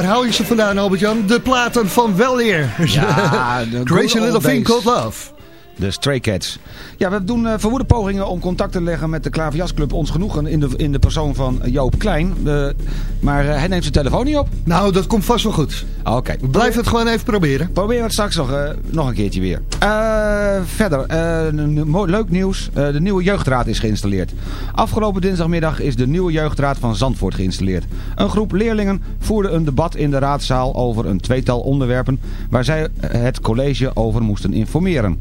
Waar hou je ze vandaan, Albert-Jan? De platen van Weleer. Ja, Crazy Little Thing Called Love. De Stray Cats. Ja, we doen uh, verwoede pogingen om contact te leggen met de Klaverjasclub Ons Genoegen in de, in de persoon van Joop Klein. Maar uh, hij neemt zijn telefoon niet op. Nou, dat komt vast wel goed. Oké. Okay. Blijf het gewoon even proberen. Proberen het straks nog, nog een keertje weer. verder, leuk nieuws. de nieuwe jeugdraad is geïnstalleerd. Afgelopen dinsdagmiddag is de nieuwe jeugdraad van Zandvoort geïnstalleerd. Een groep leerlingen voerde een debat in de raadzaal over een tweetal onderwerpen waar zij het college over moesten informeren.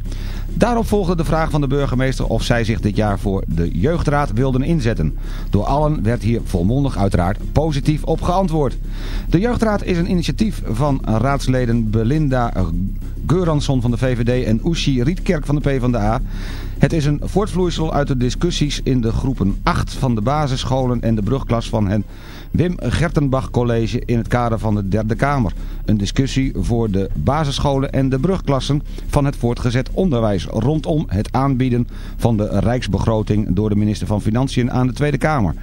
Daarop volgde de vraag van de burgemeester of zij zich dit jaar voor de jeugdraad wilden inzetten. Door allen werd hier volmondig uiteraard positief op geantwoord. De jeugdraad is een initiatief van raadsleden Belinda Geuransson van de VVD en Ushi Rietkerk van de PvdA. Het is een voortvloeisel uit de discussies in de groepen 8 van de basisscholen en de brugklas van het Wim Gertenbach College in het kader van de Derde Kamer. Een discussie voor de basisscholen en de brugklassen van het voortgezet onderwijs rondom het aanbieden van de rijksbegroting door de minister van Financiën aan de Tweede Kamer.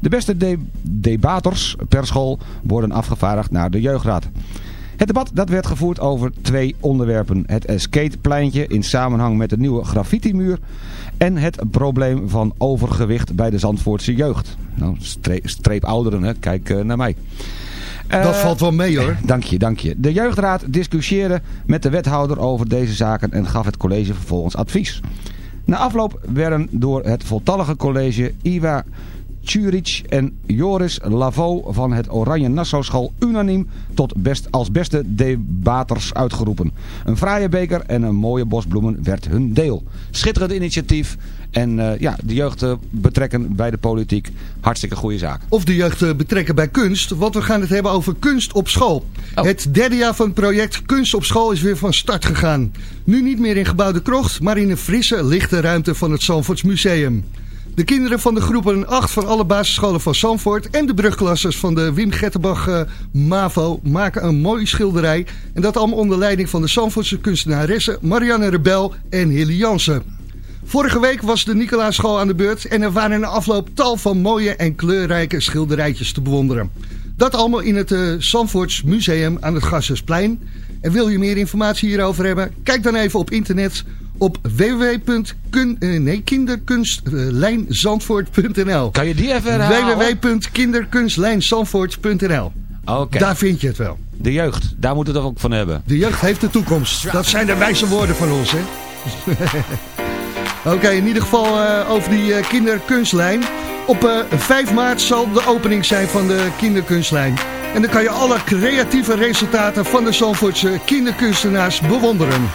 De beste de debaters per school worden afgevaardigd naar de jeugdraad. Het debat dat werd gevoerd over twee onderwerpen. Het skatepleintje in samenhang met de nieuwe graffiti-muur en het probleem van overgewicht bij de Zandvoortse jeugd. Nou, streep, streep ouderen, hè? kijk uh, naar mij. Dat uh, valt wel mee hoor. Dank je, dank je. De jeugdraad discussieerde met de wethouder over deze zaken en gaf het college vervolgens advies. Na afloop werden door het voltallige college Iwa Tjuric en Joris Lavo van het Oranje Nassau School unaniem tot best, als beste debaters uitgeroepen. Een fraaie beker en een mooie bosbloemen werd hun deel. Schitterend initiatief en uh, ja, de jeugd uh, betrekken bij de politiek, hartstikke goede zaak. Of de jeugd uh, betrekken bij kunst, want we gaan het hebben over kunst op school. Oh. Het derde jaar van het project Kunst op school is weer van start gegaan. Nu niet meer in gebouwde krocht, maar in een frisse, lichte ruimte van het Zandvoorts Museum. De kinderen van de groepen 8 van alle basisscholen van Zandvoort en de brugklasses van de Wim Gettenbach uh, MAVO maken een mooie schilderij. En dat allemaal onder leiding van de Zandvoortse kunstenaressen Marianne Rebel en Hilly Jansen. Vorige week was de Nicolaaschool aan de beurt en er waren in de afloop tal van mooie en kleurrijke schilderijtjes te bewonderen. Dat allemaal in het uh, Zandvoorts Museum aan het Gassersplein. En wil je meer informatie hierover hebben? Kijk dan even op internet op www.kinderkunstlijnzandvoort.nl Kan je die even herhalen? www.kinderkunstlijnzandvoort.nl Okay. Daar vind je het wel. De jeugd, daar moeten we het ook van hebben. De jeugd heeft de toekomst. Dat zijn de wijze woorden van ons, hè? Oké, okay, in ieder geval uh, over die uh, kinderkunstlijn. Op uh, 5 maart zal de opening zijn van de kinderkunstlijn. En dan kan je alle creatieve resultaten van de Zandvoortse kinderkunstenaars bewonderen.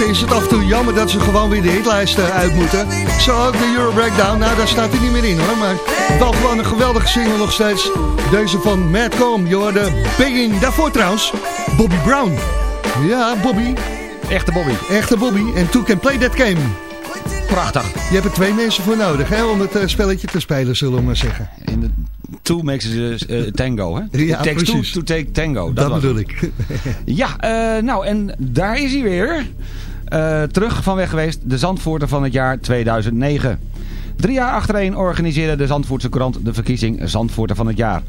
is het af en toe jammer dat ze gewoon weer de hitlijsten uit moeten. Zo ook de Euro Breakdown. Nou, daar staat hij niet meer in hoor. Maar wel gewoon een geweldige single nog steeds. Deze van Madcom. Je hoorde Begging. Daarvoor trouwens Bobby Brown. Ja, Bobby. Echte Bobby. Echte Bobby. En Two Can Play That Game. Prachtig. Je hebt er twee mensen voor nodig hè, om het eh, spelletje te spelen, zullen we maar zeggen. In de two makes a eh, tango, hè? Ja, precies. two to take tango. Dat, bedoel ik. ja, eh, nou en daar is hij weer. Eh, terug van weg geweest. De Zandvoorter van het jaar 2009. Drie jaar achtereen organiseerde de Zandvoortse krant de verkiezing Zandvoorter van het jaar.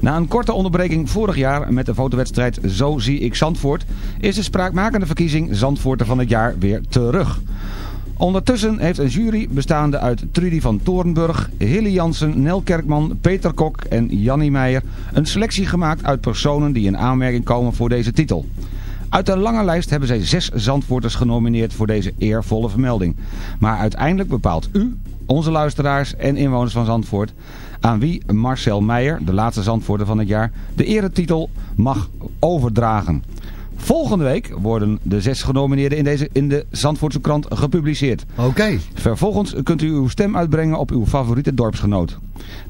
Na een korte onderbreking vorig jaar met de fotowedstrijd Zo zie ik Zandvoort... is de spraakmakende verkiezing Zandvoorter van het jaar weer terug. Ondertussen heeft een jury bestaande uit Trudy van Toornburg, Hilly Jansen, Nel Kerkman, Peter Kok en Jannie Meijer... een selectie gemaakt uit personen die in aanmerking komen voor deze titel. Uit de lange lijst hebben zij zes Zandvoorters genomineerd voor deze eervolle vermelding. Maar uiteindelijk bepaalt u, onze luisteraars en inwoners van Zandvoort, aan wie Marcel Meijer, de laatste Zandvoorter van het jaar, de eretitel mag overdragen. Volgende week worden de zes genomineerden in, deze, in de Zandvoortse krant gepubliceerd. Oké. Vervolgens kunt u uw stem uitbrengen op uw favoriete dorpsgenoot.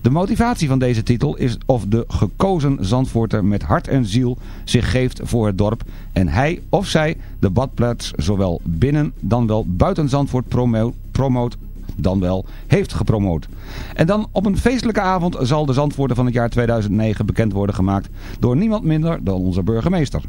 De motivatie van deze titel is of de gekozen Zandvoorter met hart en ziel zich geeft voor het dorp en hij of zij de badplaats zowel binnen dan wel buiten Zandvoort promo promoot dan wel heeft gepromoot. En dan op een feestelijke avond zal de Zandvoorter van het jaar 2009 bekend worden gemaakt door niemand minder dan onze burgemeester.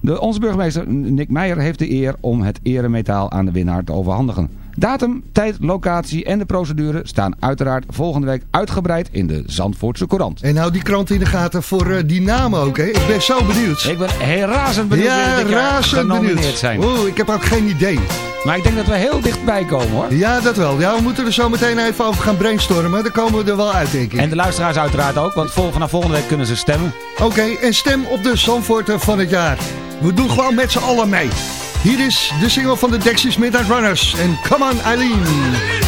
De, onze burgemeester Nick Meijer heeft de eer om het eremetaal aan de winnaar te overhandigen. Datum, tijd, locatie en de procedure staan uiteraard volgende week uitgebreid in de Zandvoortse Courant. En hou die krant in de gaten voor eh, die namen ook, hè. Ik ben zo benieuwd. Ik ben heel razend benieuwd ja, razend benieuwd. zijn. Oeh, ik heb ook geen idee. Maar ik denk dat we heel dichtbij komen hoor. Ja, dat wel. Ja, we moeten er zo meteen even over gaan brainstormen. Dan komen we er wel uit, denk ik. En de luisteraars uiteraard ook, want vol- vanaf volgende week kunnen ze stemmen. Oké, en stem op de Zandvoorter van het jaar. We doen gewoon met z'n allen mee. Hier is de single van de Dexys Midnight Runners. En Come on Eileen.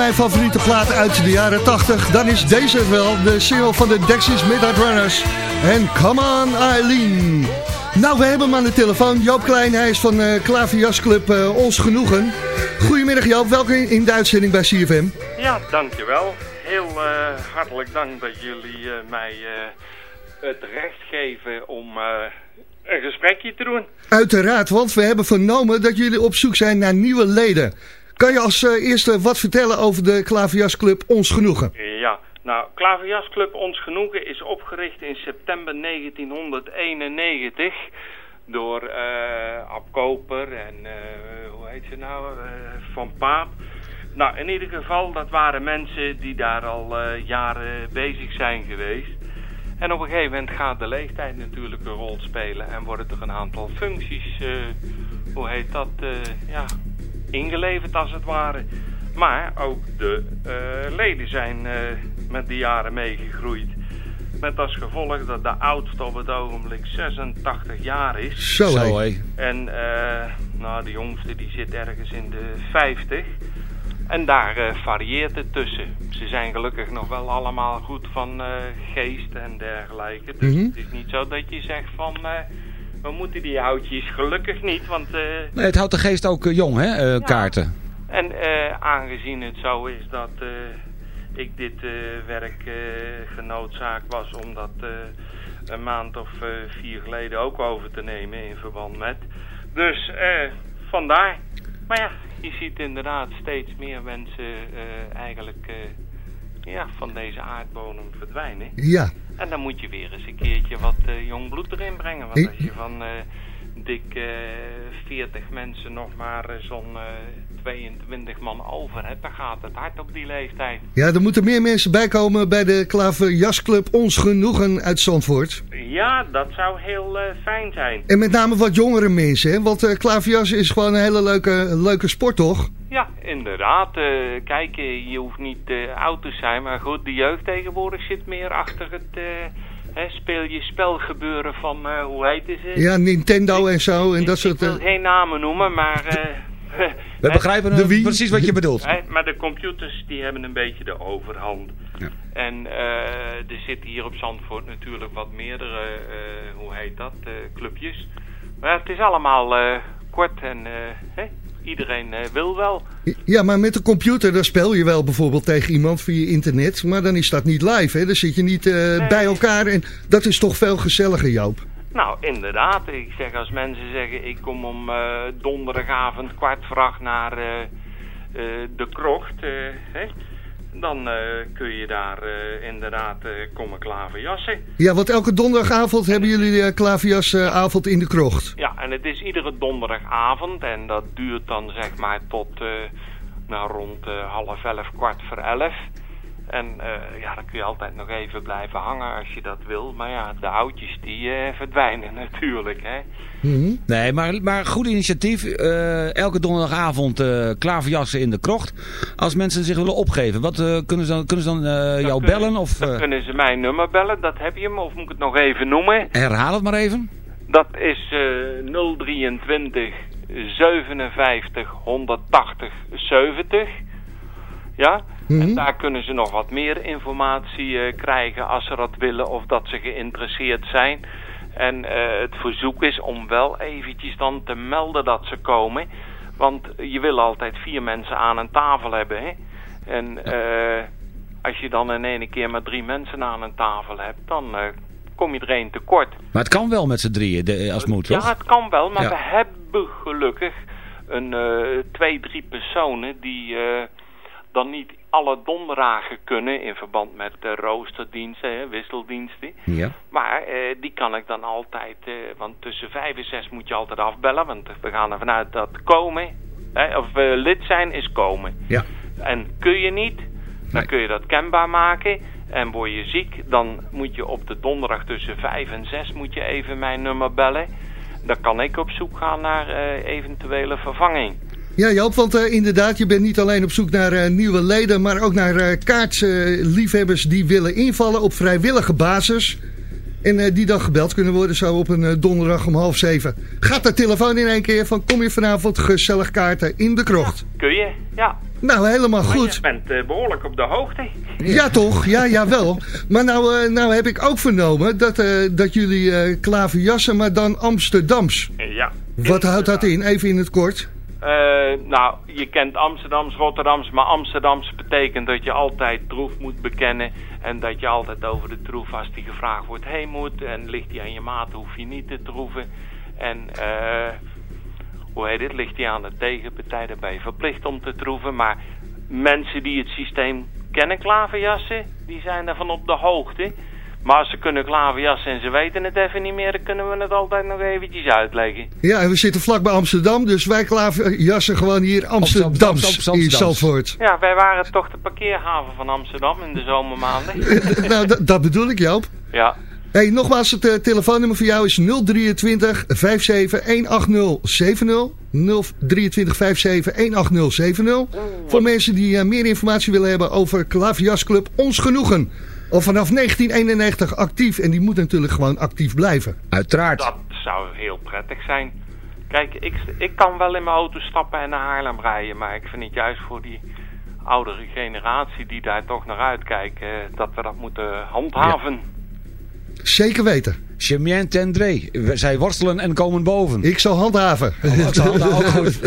Mijn favoriete platen uit de jaren 80, dan is deze wel. De single van de Dexys Midnight Runners. En Come On Eileen. Nou, we hebben hem aan de telefoon. Joop Klein, hij is van uh, Klaverjasclub uh, Ons Genoegen. Goedemiddag Joop, welkom in de uitzending bij CFM. Ja, dankjewel. Heel uh, hartelijk dank dat jullie uh, mij het recht geven om een gesprekje te doen. Uiteraard, want we hebben vernomen dat jullie op zoek zijn naar nieuwe leden. Kan je als eerste wat vertellen over de Klaverjasclub Ons Genoegen? Ja, nou, Klaverjasclub Ons Genoegen is opgericht in september 1991 door uh, en uh, hoe heet ze nou, Van Paap. Nou, in ieder geval, dat waren mensen die daar al jaren bezig zijn geweest. En op een gegeven moment gaat de leeftijd natuurlijk een rol spelen en worden er een aantal functies, hoe heet dat, ja, ingeleverd als het ware. Maar ook de leden zijn met de jaren meegegroeid. Met als gevolg dat de oudste op het ogenblik 86 jaar is. Zo, hé. En uh, nou, de jongste die zit ergens in de 50. En daar uh, varieert het tussen. Ze zijn gelukkig nog wel allemaal goed van uh, geest en dergelijke. Dus mm -hmm. het is niet zo dat je zegt van... we moeten die houtjes gelukkig niet, want... nee, het houdt de geest ook jong, hè, ja. kaarten. En aangezien het zo is dat ik dit uh, werk uh, genoodzaakt was om dat uh, een maand of vier geleden ook over te nemen in verband met. Dus vandaar. Maar ja, je ziet inderdaad steeds meer mensen eigenlijk ja, van deze aardbodem verdwijnen. Ja. En dan moet je weer eens een keertje wat jong bloed erin brengen. Want als je van dik 40 mensen nog maar zo'n 22 man over hebt, dan gaat het hard op die leeftijd. Ja, er moeten meer mensen bijkomen bij de Klaver Jasclub Ons Genoegen uit Zandvoort. Ja, dat zou heel uh, fijn zijn. En met name wat jongere mensen, hè? want uh, klaverjas is gewoon een hele leuke, leuke sport, toch? Ja, inderdaad. Uh, kijk, je hoeft niet oud te zijn, maar goed, de jeugd tegenwoordig zit meer achter het... He, speel je spelgebeuren van, hoe heet het? Ja, Nintendo en zo. En ik, dat soort, ik wil geen namen noemen, maar... We begrijpen de wie? precies wat je bedoelt. Maar de computers die hebben een beetje de overhand. Ja. En uh, er zitten hier op Zandvoort natuurlijk wat meerdere, uh, hoe heet dat, uh, clubjes. Maar het is allemaal kort en iedereen wil wel. Ja, maar met de computer dan speel je wel bijvoorbeeld tegen iemand via internet. Maar dan is dat niet live, hè? Dan zit je niet nee. bij elkaar en dat is toch veel gezelliger, Joop. Nou, inderdaad. Ik zeg als mensen zeggen, ik kom om uh, donderdagavond kwart voor acht naar uh, uh, de krocht, hè, dan kun je daar inderdaad komen klaverjassen. Ja, want elke donderdagavond hebben jullie de klaverjasavond in de krocht. Ja, en het is iedere donderdagavond en dat duurt dan zeg maar tot nou, rond half elf, kwart voor elf. En uh, ja, dan kun je altijd nog even blijven hangen als je dat wil. Maar ja, de houtjes die uh, verdwijnen natuurlijk, hè. Mm -hmm. Nee, maar, maar goed initiatief. Uh, elke donderdagavond klaverjassen in de krocht. Als mensen zich willen opgeven, wat kunnen ze dan, kunnen ze dan, dan jou kunnen, bellen? Of, dan kunnen ze mijn nummer bellen, dat heb je hem. Of moet ik het nog even noemen? Herhaal het maar even. Dat is 023 57 180 70. Ja? Mm -hmm. En daar kunnen ze nog wat meer informatie uh, krijgen als ze dat willen of dat ze geïnteresseerd zijn. En uh, het verzoek is om wel eventjes dan te melden dat ze komen. Want je wil altijd vier mensen aan een tafel hebben. Hè? En uh, als je dan in ene keer maar drie mensen aan een tafel hebt, dan kom je er één tekort. Maar het kan wel met z'n drieën, de, als het moet, toch? Ja, het kan wel, maar ja. we hebben gelukkig een twee, drie personen die dan niet alle donderdagen kunnen in verband met de roosterdiensten, hè, wisseldiensten. Ja. Maar eh, die kan ik dan altijd, eh, want tussen vijf en zes moet je altijd afbellen, want we gaan ervan uit dat komen, hè, of uh, lid zijn is komen. Ja. En kun je niet, dan nee. kun je dat kenbaar maken. En word je ziek, dan moet je op de donderdag tussen vijf en zes moet je even mijn nummer bellen. Dan kan ik op zoek gaan naar eventuele vervanging. Ja Joop, want uh, inderdaad, je bent niet alleen op zoek naar uh, nieuwe leden... maar ook naar uh, kaartliefhebbers die willen invallen op vrijwillige basis... en die dan gebeld kunnen worden zo op een donderdag om half zeven. Gaat de telefoon in één keer van kom je vanavond gezellig kaarten in de krocht? Ja, kun je, ja. Nou, helemaal Maar goed. je bent eh, behoorlijk op de hoogte. Ja, toch? Ja, jawel. Maar nou, eh, nou heb ik ook vernomen dat, eh, dat jullie eh klaverjassen, maar dan Amsterdams. Eh, ja. Wat houdt dat in? Even in het kort. Eh, nou, je kent Amsterdams, Rotterdams, maar Amsterdams betekent dat je altijd troef moet bekennen. En dat je altijd over de troef, als die gevraagd wordt, heen moet. En ligt die aan je maat, hoef je niet te troeven. En, eh, hoe heet het, ligt die aan de tegenpartij, dan ben je verplicht om te troeven. Maar mensen die het systeem kennen, klaverjassen, die zijn ervan op de hoogte. Maar als ze kunnen klaverjassen en ze weten het even niet meer, dan kunnen we het altijd nog eventjes uitleggen. Ja, en we zitten vlak bij Amsterdam, dus wij klaverjassen gewoon hier Amsterdams Amsterdams. in Zandvoort. Ja, wij waren toch de parkeerhaven van Amsterdam in de zomermaanden. nou, dat- bedoel ik, Joop. Ja, Hey, nogmaals, het eh, telefoonnummer voor jou is 023 57 180 70. 023 57 180 70. Voor mensen die eh, meer informatie willen hebben over Klaverjasclub Ons Genoegen. Al vanaf 1991 actief en die moet natuurlijk gewoon actief blijven. Uiteraard. dat zou heel prettig zijn. Kijk, ik, ik kan wel in mijn auto stappen en naar Haarlem rijden, maar ik vind het juist voor die oudere generatie die daar toch naar uitkijkt, eh, dat we dat moeten handhaven. Zeker weten. Chemien tendre. Zij worstelen en komen boven. Ik zal handhaven. Goed.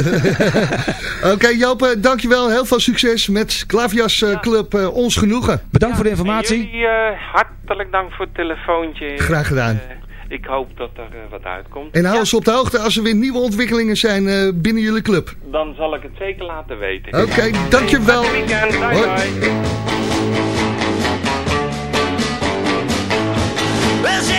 Oké Joop, eh, dankjewel. Heel veel succes met Klaverjasclub eh, Ons Genoegen. Bedankt voor de informatie. jullie eh, hartelijk dank voor het telefoontje. Graag gedaan. Eh, ik hoop dat er eh, wat uitkomt. En hou Ja, ons op de hoogte als er weer nieuwe ontwikkelingen zijn eh, binnen jullie club. Dan zal ik het zeker laten weten. Oké, dankjewel. Fijn weekend. Bye Hoi. bye. There's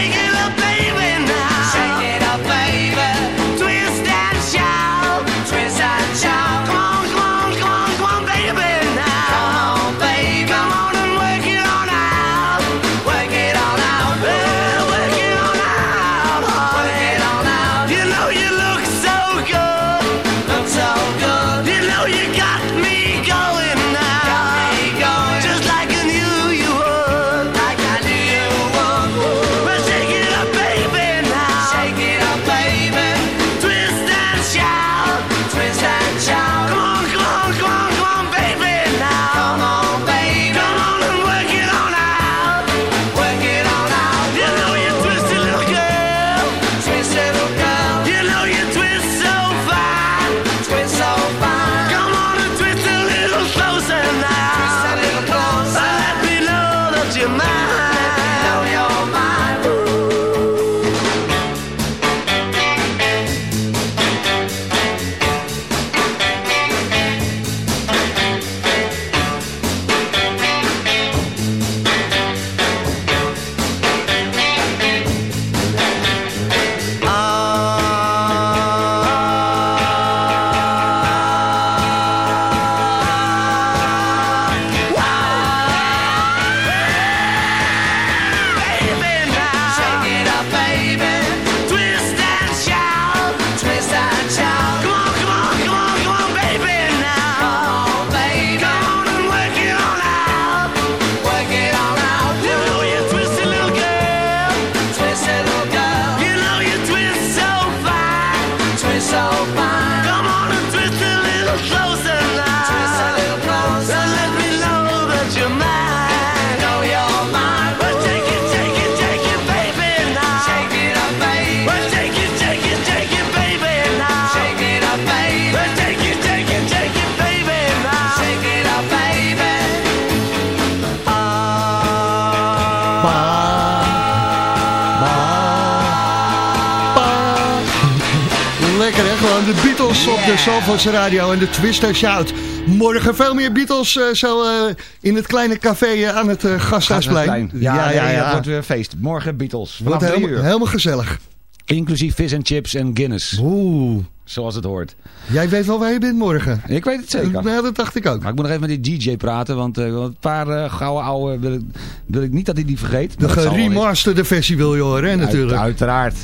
Gewoon de Beatles op de Zalvoorts Radio en de Twister Shout. Morgen veel meer Beatles eh, zo eh, in het kleine café eh, aan het Gasthuisplein. Ja, ja, ja. Het wordt weer feest. Morgen Beatles. Vanaf Wordt helemaal, uur. helemaal gezellig. Inclusief vis en chips en Guinness. Oeh, Zoals het hoort. jij weet wel waar je bent morgen. Ik weet het zeker. Nou, dat dacht ik ook. Maar ik moet nog even met die DJ praten, want een paar eh, gouden ouwe wil ik, wil ik niet dat hij die vergeet. De geremasterde versie wil je horen, hè, natuurlijk. Uit- uiteraard.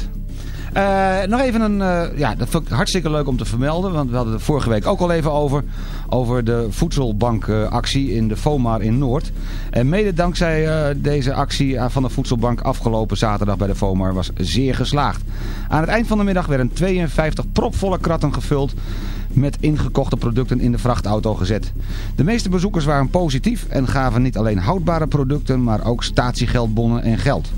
Eh, nog even een, eh, ja, dat vond ik hartstikke leuk om te vermelden, want we hadden het vorige week ook al even over, over de voedselbankactie in de FOMAR in Noord. En mede dankzij eh, deze actie van de voedselbank afgelopen zaterdag bij de FOMAR was zeer geslaagd. Aan het eind van de middag werden 52 propvolle kratten gevuld met ingekochte producten in de vrachtauto gezet. De meeste bezoekers waren positief en gaven niet alleen houdbare producten, maar ook statiegeldbonnen en geld.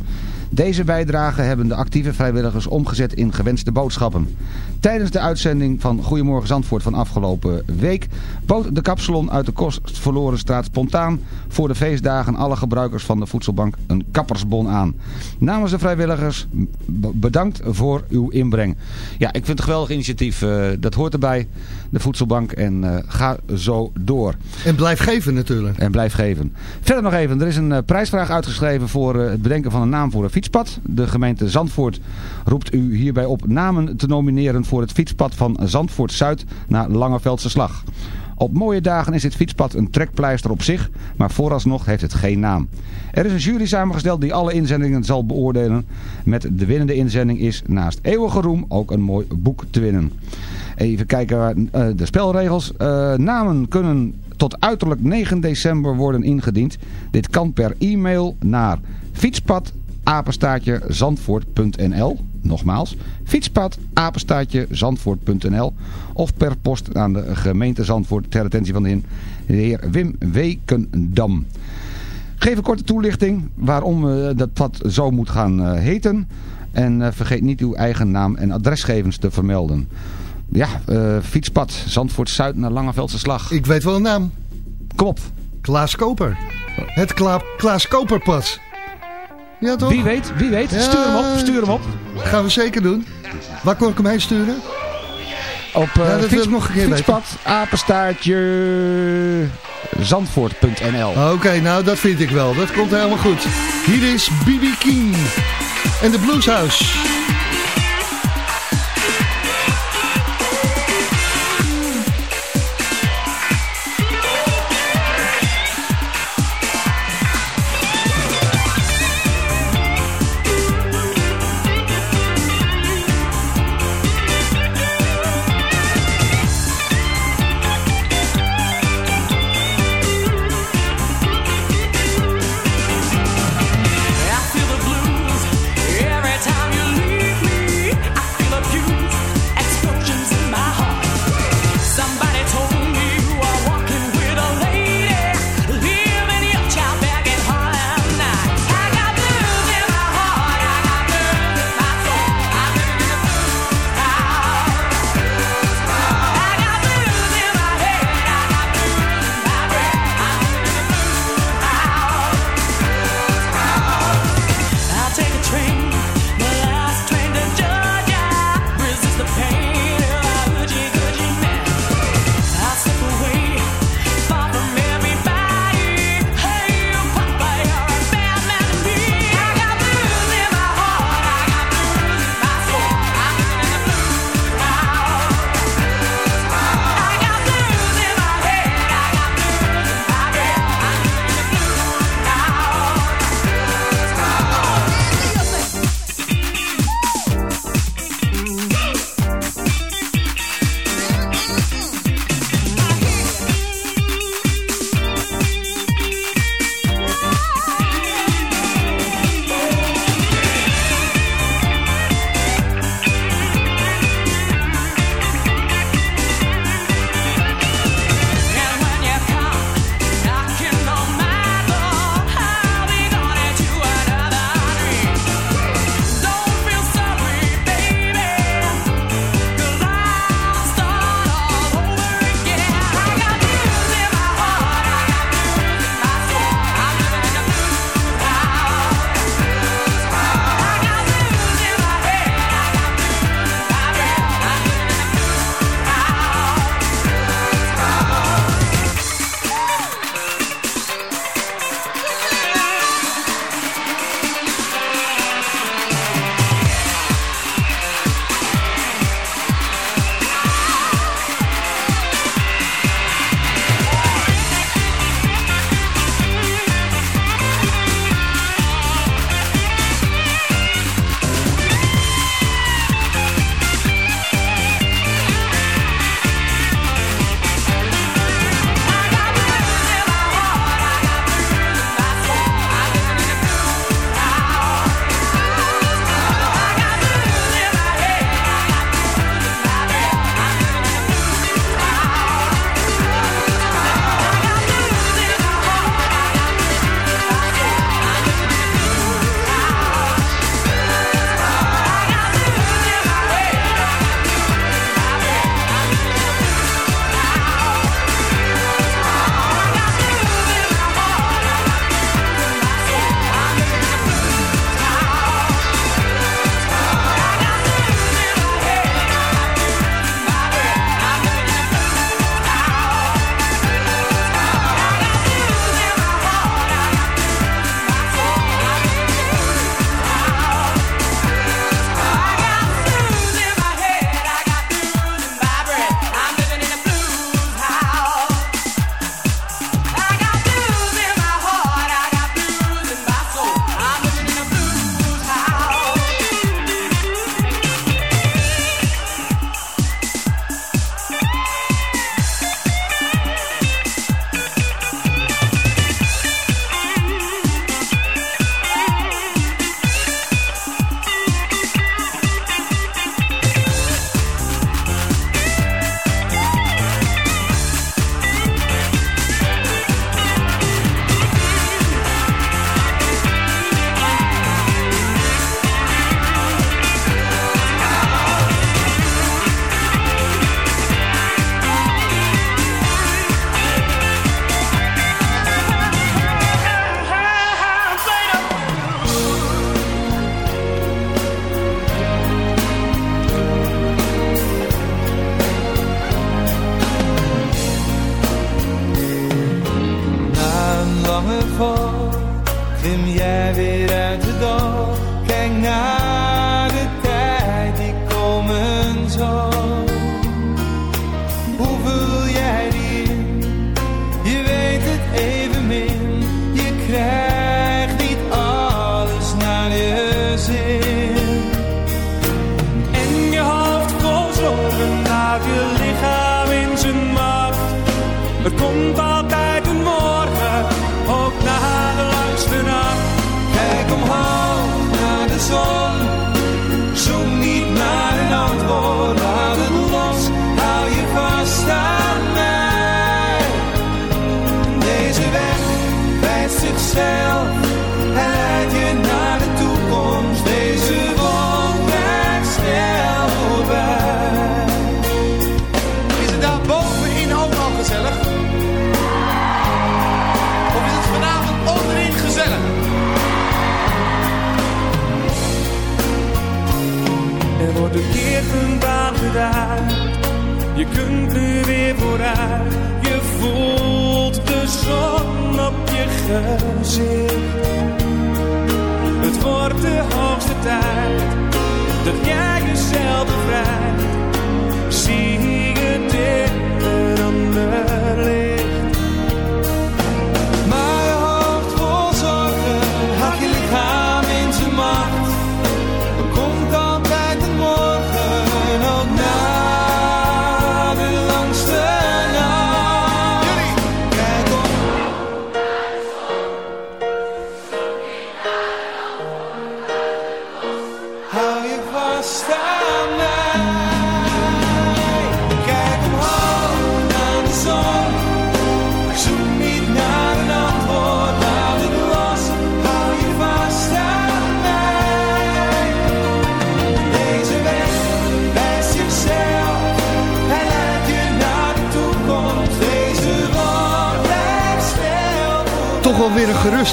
Deze bijdragen hebben de actieve vrijwilligers omgezet in gewenste boodschappen. Tijdens de uitzending van Goedemorgen Zandvoort van afgelopen week bood de kapsalon uit de Kostverlorenstraat spontaan voor de feestdagen alle gebruikers van de voedselbank een kappersbon aan. Namens de vrijwilligers bedankt voor uw inbreng. Ja, ik vind het een geweldig initiatief. eh, dat hoort erbij, de voedselbank. En eh, ga zo door. En blijf geven natuurlijk. En blijf geven. Verder nog even, er is een eh, prijsvraag uitgeschreven voor het bedenken van een naam voor een fietspad. De gemeente Zandvoort roept u hierbij op namen te nomineren voor het fietspad van Zandvoort Zuid naar Langeveldse Slag. Op mooie dagen is dit fietspad een trekpleister op zich, maar vooralsnog heeft het geen naam. Er is een jury samengesteld die alle inzendingen zal beoordelen. Met de winnende inzending is naast eeuwige roem ook een mooi boek te winnen. Even kijken naar eh, de spelregels. Eh, namen kunnen tot uiterlijk 9 december worden ingediend. Dit kan per e-mail naar fietspad apenstaartje zandvoort.nl Nogmaals, fietspad apenstaartje zandvoort.nl Of per post aan de gemeente Zandvoort ter attentie van de heer Wim Wekendam. Geef een korte toelichting waarom eh, dat pad zo moet gaan eh, heten. En eh, vergeet niet uw eigen naam en adresgevens te vermelden. Ja, fietspad Zandvoort Zuid naar Langeveldse Slag. Ik weet wel een naam. Kom op. Klaas Koper. Het Kla Klaas Koperpad. Ja toch? Wie weet, wie weet. Ja. Stuur hem op, stuur hem op. Gaan we zeker doen. Waar kon ik hem heen sturen? Op Ja, uh, dat wil ik nog een keer fietspad apenstaartje zandvoort.nl Oké, nou dat vind ik wel. Dat komt helemaal goed. Hier is B.B. King en de Blueshouse.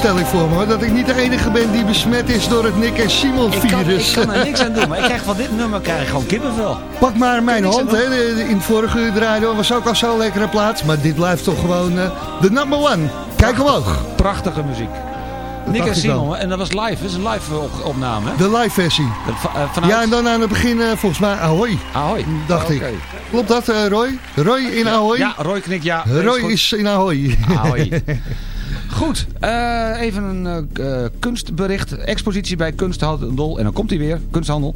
Voor me, hoor, dat ik niet de enige ben die besmet is door het Nick en Simon Ik kan, ik virus. kan er niks aan doen, maar ik krijg van dit nummer krijg ik gewoon kippenvel. Pak maar mijn hand, hè. In het vorige uur draaide was ook al zo'n lekkere plaats, maar dit blijft toch gewoon eh, de number one. Kijk omhoog, Prachtige muziek. Nick en. Simon, en dat was live, dat is een live op- opname. hè? de live versie. Eh, Vanuit Ja, en dan aan het begin eh, volgens mij Ahoy, Ahoy. dacht ik. Klopt dat, eh, Roy? Roy in Ahoy? Ja, Roy knikt ja. Roy is in Ahoy. Ahoy. Goed, eh, even een eh, kunstbericht. Expositie bij Kunsthandel, en dan komt hij weer, kunsthandel,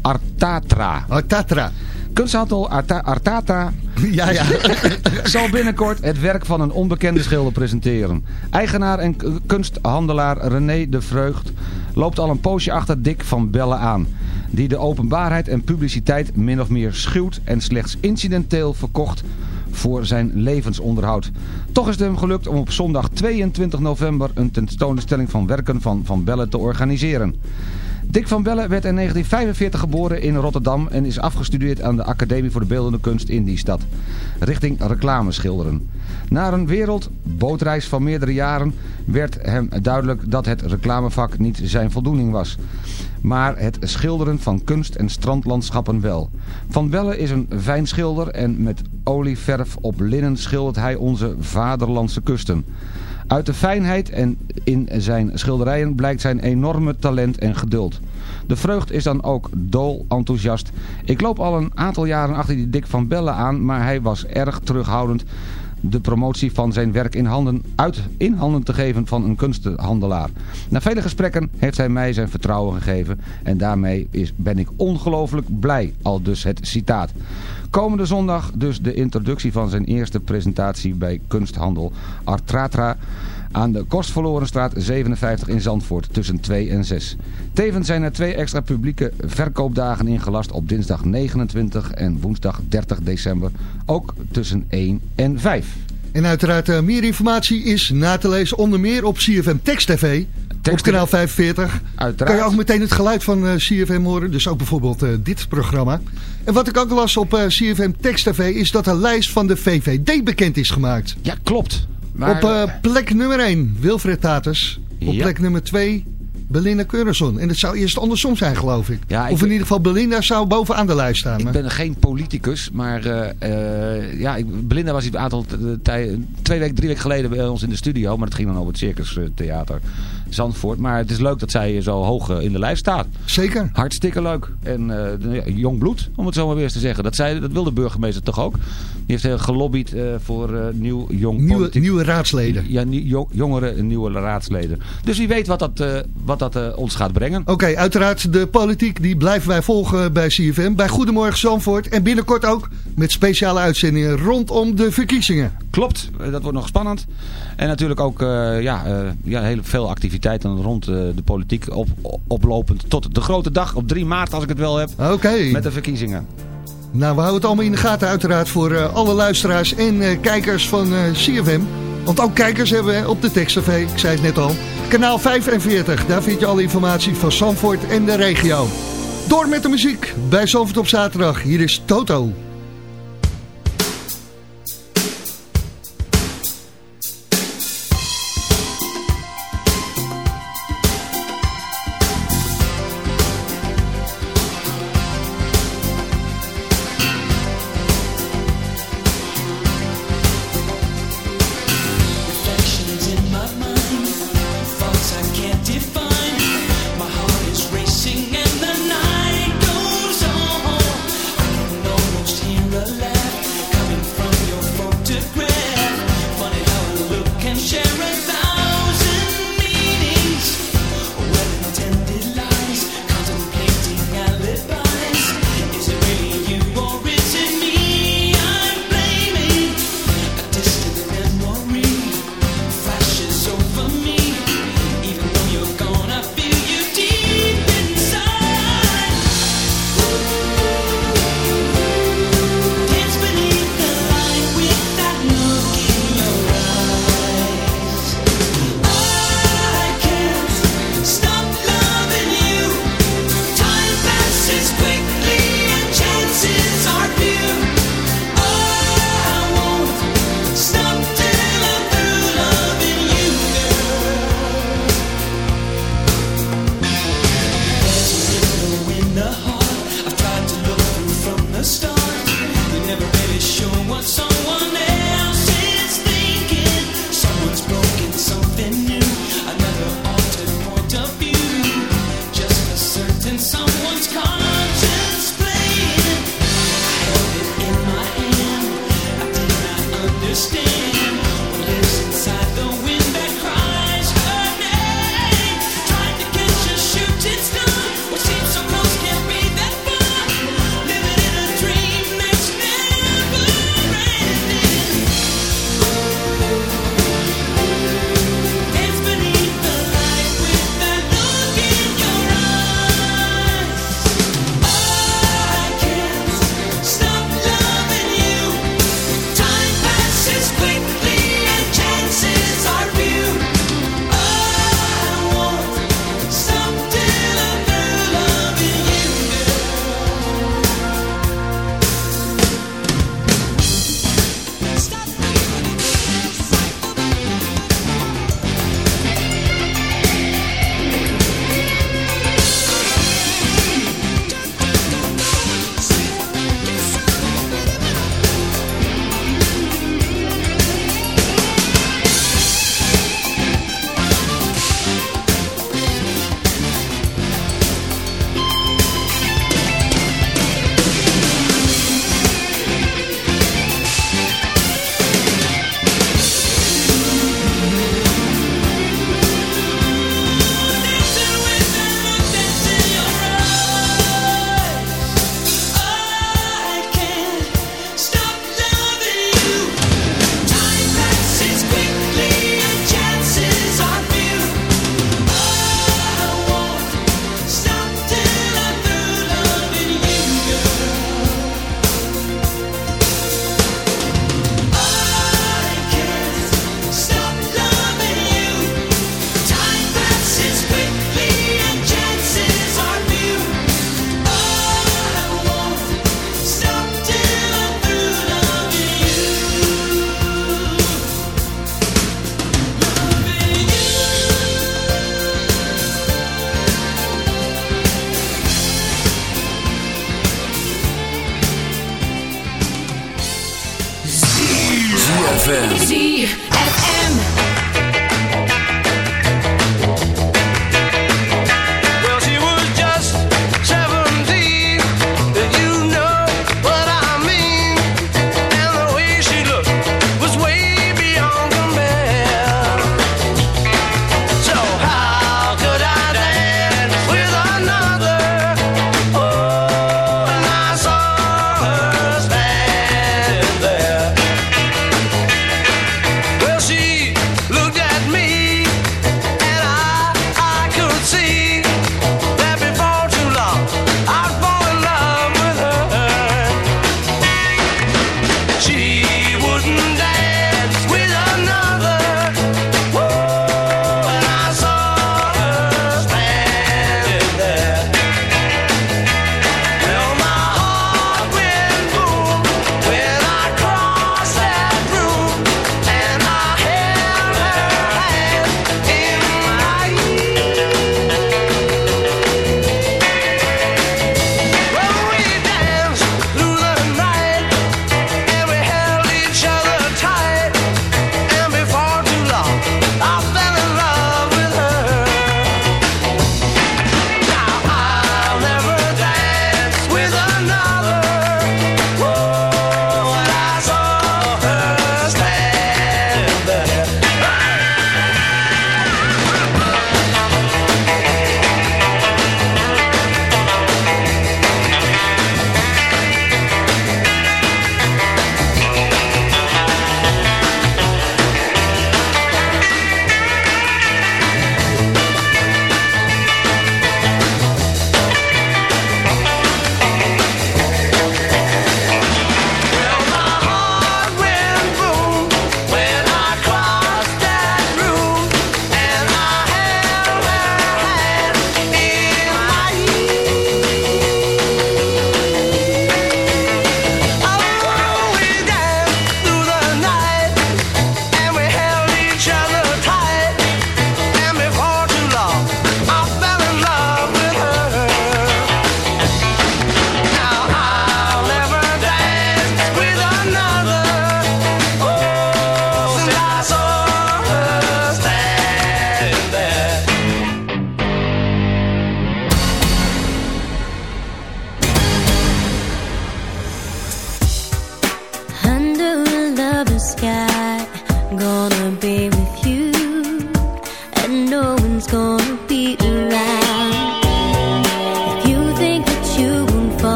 Artatra. Oh, Tatra. Kunsthandel Arta Artatra Ja, ja. zal binnenkort het werk van een onbekende schilder presenteren. Eigenaar en kunsthandelaar René de Vreugd loopt al een poosje achter Dick van Bellen aan. Die de openbaarheid en publiciteit min of meer schuwt en slechts incidenteel verkocht voor zijn levensonderhoud. Toch is het hem gelukt om op zondag 22 november een tentoonstelling van werken van Van Bellen te organiseren. Dick van Bellen werd in 1945 geboren in Rotterdam en is afgestudeerd aan de Academie voor de Beeldende Kunst in die stad. Richting reclameschilderen. Na een wereldbootreis van meerdere jaren werd hem duidelijk dat het reclamevak niet zijn voldoening was. Maar het schilderen van kunst- en strandlandschappen wel. Van Bellen is een fijn schilder en met olieverf op linnen schildert hij onze vaderlandse kusten. Uit de fijnheid en in zijn schilderijen blijkt zijn enorme talent en geduld. De vreugd is dan ook dol enthousiast. Ik loop al een aantal jaren achter die Dick van Bellen aan, maar hij was erg terughoudend de promotie van zijn werk in handen, uit, in handen te geven van een kunsthandelaar. Na vele gesprekken heeft hij mij zijn vertrouwen gegeven en daarmee is, ben ik ongelooflijk blij, al dus het citaat. Komende zondag dus de introductie van zijn eerste presentatie bij kunsthandel Artratra aan de Kostverlorenstraat 57 in Zandvoort tussen 2 en 6. Tevens zijn er twee extra publieke verkoopdagen ingelast op dinsdag 29 en woensdag 30 december, ook tussen 1 en 5. En uiteraard eh, meer informatie is na te lezen onder meer op CFM Text TV. Op kanaal 45. Uiteraard. Kan je ook meteen het geluid van eh, CFM horen. Dus ook bijvoorbeeld eh, dit programma. En wat ik ook las op eh, CFM Text TV is dat een lijst van de VVD bekend is gemaakt. Ja, klopt. Maar, op eh, plek nummer 1 Wilfred Tatus. Op Ja. plek nummer 2 Belinda Currison. En het zou eerst andersom zijn, geloof ik. Ja, ik of in ieder geval Belinda zou bovenaan de lijst staan. Ik ben geen politicus, maar eh, eh, ja, ik, Belinda was een aantal tij- twee weken, drie weken geleden bij ons in de studio. Maar het ging dan over het Circus eh, Theater Zandvoort. Maar het is leuk dat zij zo hoog eh, in de lijst staat. Zeker. Hartstikke leuk. En ja, jong bloed, om het zo maar weer eens te zeggen. Dat, zei, dat wil de burgemeester toch ook. Die heeft eh, gelobbyd voor nieuw jong Nieuwe, politiek- nieuwe raadsleden. Ja, nie- jo- jongere en nieuwe raadsleden. Dus wie weet wat dat, wat dat ons gaat brengen. Oké, uiteraard de politiek die blijven wij volgen bij CFM. Bij Goedemorgen Zandvoort. En binnenkort ook met speciale uitzendingen rondom de verkiezingen. Klopt, dat wordt nog spannend. En natuurlijk ook ja, ja, heel veel activiteiten rond eh, de politiek op, oplopend tot de grote dag op 3 maart als ik het wel heb. Oké. Met de verkiezingen. Nou, we houden het allemaal in de gaten uiteraard voor eh, alle luisteraars en eh, kijkers van CFM. Want ook kijkers hebben we op de tekstcafé, ik zei het net al. Kanaal 45, daar vind je alle informatie van Zandvoort en de regio. Door met de muziek bij Zandvoort op zaterdag. Hier is Toto.